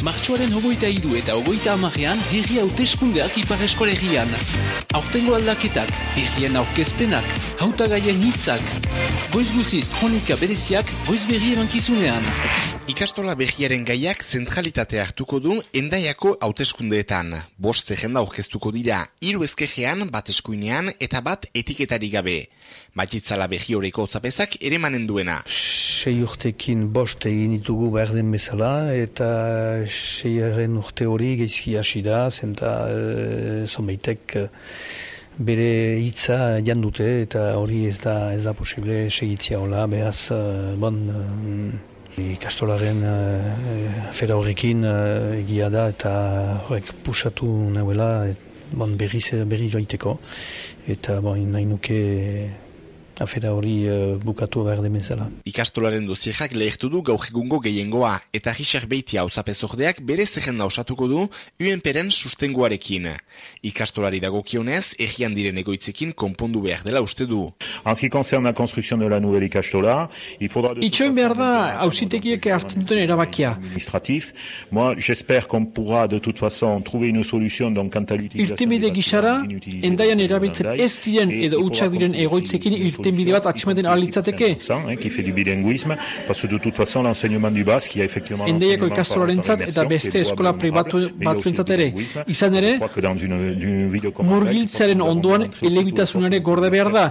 Martxoaren hogeita idu eta hogeita amarean herri hauteskundeak ipar eskolegian. Aurtengo aldaketak, herrien aurkezpenak, hautagaien hitzak. Goiz guziz kronika bereziak, goiz berri emankizunean. Ikastola behiaren gaiak zentralitate hartuko du endaiako hauteskundeetan. Bost zerrenda aurkeztuko dira, hiru ezkejean, bat eskuinean eta bat etiketari gabe. Batitzala behi horreko otzapezak ere manen duena. Sei urtekin bost egin ditugu behar den bezala eta seiaren urte hori geizki hasi da, zenta e, bere hitza jan dute eta hori ez da ez da posible segitzia hola, behaz, bon, ikastolaren uh, fera horrekin egia da eta horrek pusatu nahuela bon, berri, berri joiteko. Eta bon, nahi nuke afera hori uh, bukatu behar demezela. Ikastolaren dozierak lehertu du gaur egungo gehiengoa, eta Richard Beitia hauzapezordeak bere zerrenda osatuko du UNPren sustengoarekin. Ikastolari dagokionez, egian diren egoitzekin konpondu behar dela uste du. En ce qui concerne la construction de la nouvelle ikastola, il faudra de Itxoin behar da hausitekiek hartzen duten erabakia. administratif. Moi, j'espère qu'on pourra de toute façon trouver une solution donc quant à l'utilisation Irtenbide gisara, endaian erabiltzen ez diren edo utxak diren egoitzekin irtenbide bat atximaten alitzateke. par ikastolarentzat la eta beste eskola pribatu batzuentzat ere. Izan ere, avons ondoan elebitasunare gorde behar da.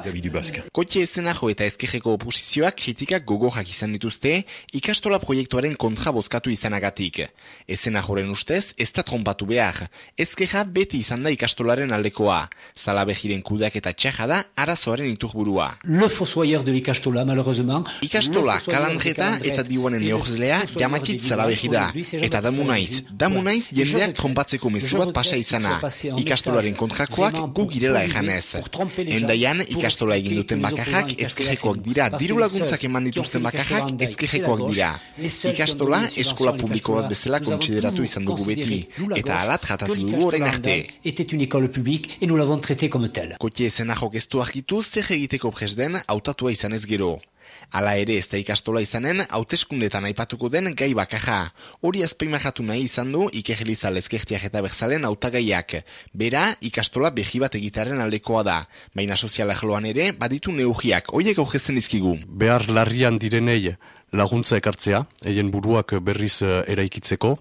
Kotxe ezenajo eta ezkejeko oposizioak kritikak gogorrak izan dituzte ikastola proiektuaren kontra bozkatu izanagatik. Ezenajoren ustez, ez da trompatu behar. Ezkeja beti izan da ikastolaren aldekoa. Zalabejiren kudeak eta txaja da arazoaren iturburua. Le fossoyeur de l'Ikastola, malheureusement. Ikastola, kalandreta eta diuanen et le neorzlea de zalabeji da. Eta damu naiz, damu naiz Je jendeak trompatzeko mezu bat pasa izana. Ikastolaren kontrakoak gu girela gens, Endaian ikastola egin duten bakarrak ezkerrekoak dira, diru laguntzak eman dituzten bakarrak ezkerrekoak dira. Ikastola eskola publiko bat bezala kontsideratu izan dugu beti, eta gauche, ala que tratatu dugu orain arte. Était une école publique et nous l'avons traité comme telle. Kotie ezenajok ez du argitu zer egiteko presden hautatua izanez gero. Hala ere ez da ikastola izanen, hauteskundetan aipatuko den gai bakarra. Hori azpeimajatu nahi izan du Ikerliza Lezkertiak eta Berzalen hautagaiak. Bera, ikastola behi bat egitaren aldekoa da. Baina sozial arloan ere, baditu neugiak, hoiek augezen dizkigu. behar larrian direnei laguntza ekartzea, eien buruak berriz eh, eraikitzeko,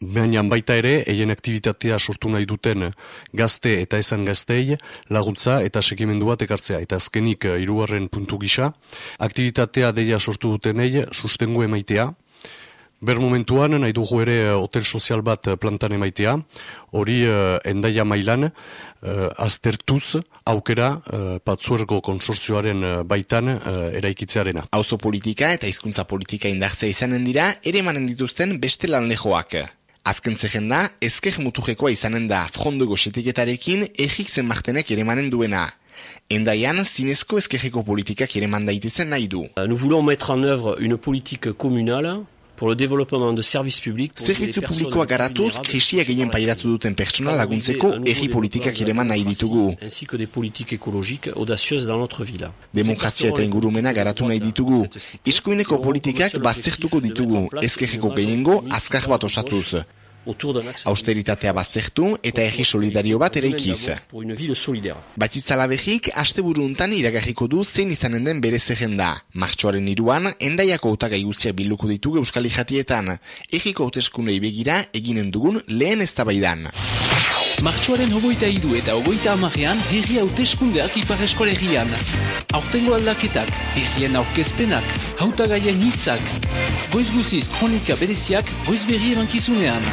baina baita ere, eien aktivitatea sortu nahi duten gazte eta esan gaztei laguntza eta sekimendu bat ekartzea. Eta azkenik eh, hirugarren puntu gisa, aktivitatea deia sortu dutenei sustengu emaitea, Ber momentuan, nahi dugu ere eh, hotel sozial bat plantan emaitea, hori uh, endaia mailan uh, aztertuz aukera uh, patzuergo konsortzioaren baitan uh, eraikitzearena. Auzo politika eta hizkuntza politika indartzea izanen dira, ere emanen dituzten beste lanlejoak. Azken zehenda, ezker mutujekoa izanen da frondego setiketarekin egik zen martenek ere emanen duena. Endaian, zinezko ezkerreko politikak ere mandaitizen nahi du. Nous voulons mettre en œuvre une politique communale pour le développement de services publics. Zerbitzu publikoa garatuz, krisia gehien pairatu duten pertsona laguntzeko herri politikak ere eman nahi ditugu. Ainsi que des politiques écologiques audacieuses dans notre ville. Demokrazia eta ingurumena garatu nahi ditugu. Eskuineko politikak baztertuko ditugu, ezkerreko gehiengo azkar bat osatuz. Austeritatea baztertu eta herri solidario bat eraikiz. Batizala behik, aste untan iragarriko du zein izanen den bere zerrenda. Martxoaren iruan, endaiako hautagai guztiak bilduko ditugu euskal jatietan. Egiko hauteskunei begira eginen dugun lehen eztabaidan. Martxoaren hogeita idu eta hogeita amarean herri hauteskundeak ipar eskolegian. Aurtengo aldaketak, herrien aurkezpenak, hautagaien hitzak. Goiz guziz kronika bereziak, goiz berri emankizunean.